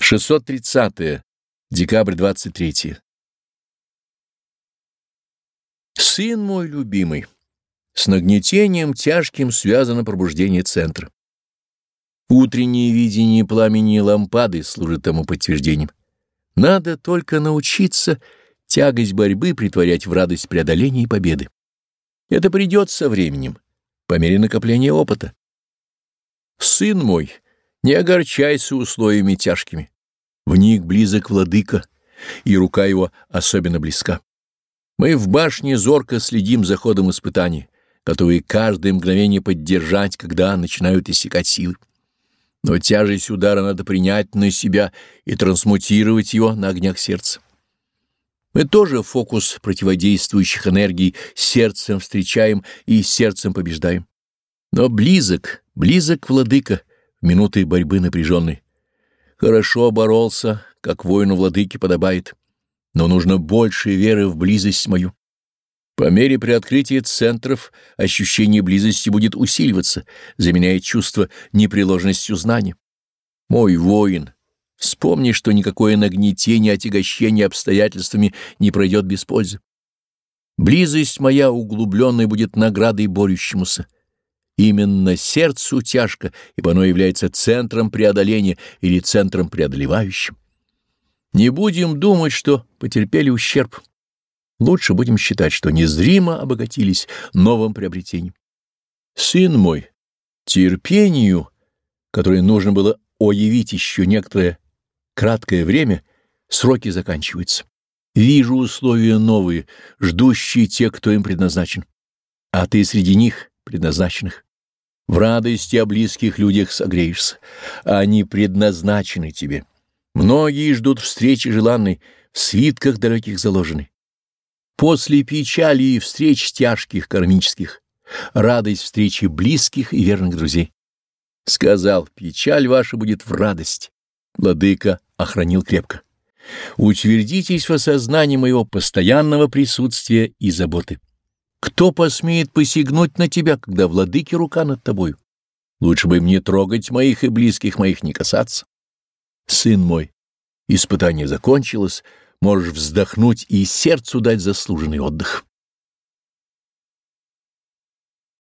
630. Декабрь 23. Сын мой любимый, с нагнетением тяжким связано пробуждение центра. Утреннее видение пламени лампады служит тому подтверждением. Надо только научиться тягость борьбы притворять в радость преодоления и победы. Это придет со временем, по мере накопления опыта. Сын мой, не огорчайся условиями тяжкими. В них близок владыка, и рука его особенно близка. Мы в башне зорко следим за ходом испытаний, готовые каждое мгновение поддержать, когда начинают иссякать силы. Но тяжесть удара надо принять на себя и трансмутировать его на огнях сердца. Мы тоже фокус противодействующих энергий сердцем встречаем и сердцем побеждаем. Но близок, близок владыка минуты борьбы напряженной. Хорошо боролся, как воину владыке подобает, но нужно больше веры в близость мою. По мере приоткрытия центров ощущение близости будет усиливаться, заменяя чувство непреложностью знания. Мой воин, вспомни, что никакое нагнетение, отягощение обстоятельствами не пройдет без пользы. Близость моя углубленная будет наградой борющемуся. Именно сердцу тяжко, ибо оно является центром преодоления или центром преодолевающим. Не будем думать, что потерпели ущерб. Лучше будем считать, что незримо обогатились новым приобретением. Сын мой, терпению, которое нужно было оявить еще некоторое краткое время, сроки заканчиваются. Вижу условия новые, ждущие те, кто им предназначен. А ты среди них, предназначенных. В радости о близких людях согреешься. Они предназначены тебе. Многие ждут встречи желанной, в свитках далеких заложены. После печали и встреч тяжких кармических, радость встречи близких и верных друзей. Сказал, печаль ваша будет в радость. Владыка охранил крепко. Утвердитесь в осознании моего постоянного присутствия и заботы. Кто посмеет посягнуть на тебя, когда владыки рука над тобою? Лучше бы мне трогать моих и близких моих не касаться. Сын мой, испытание закончилось, можешь вздохнуть и сердцу дать заслуженный отдых.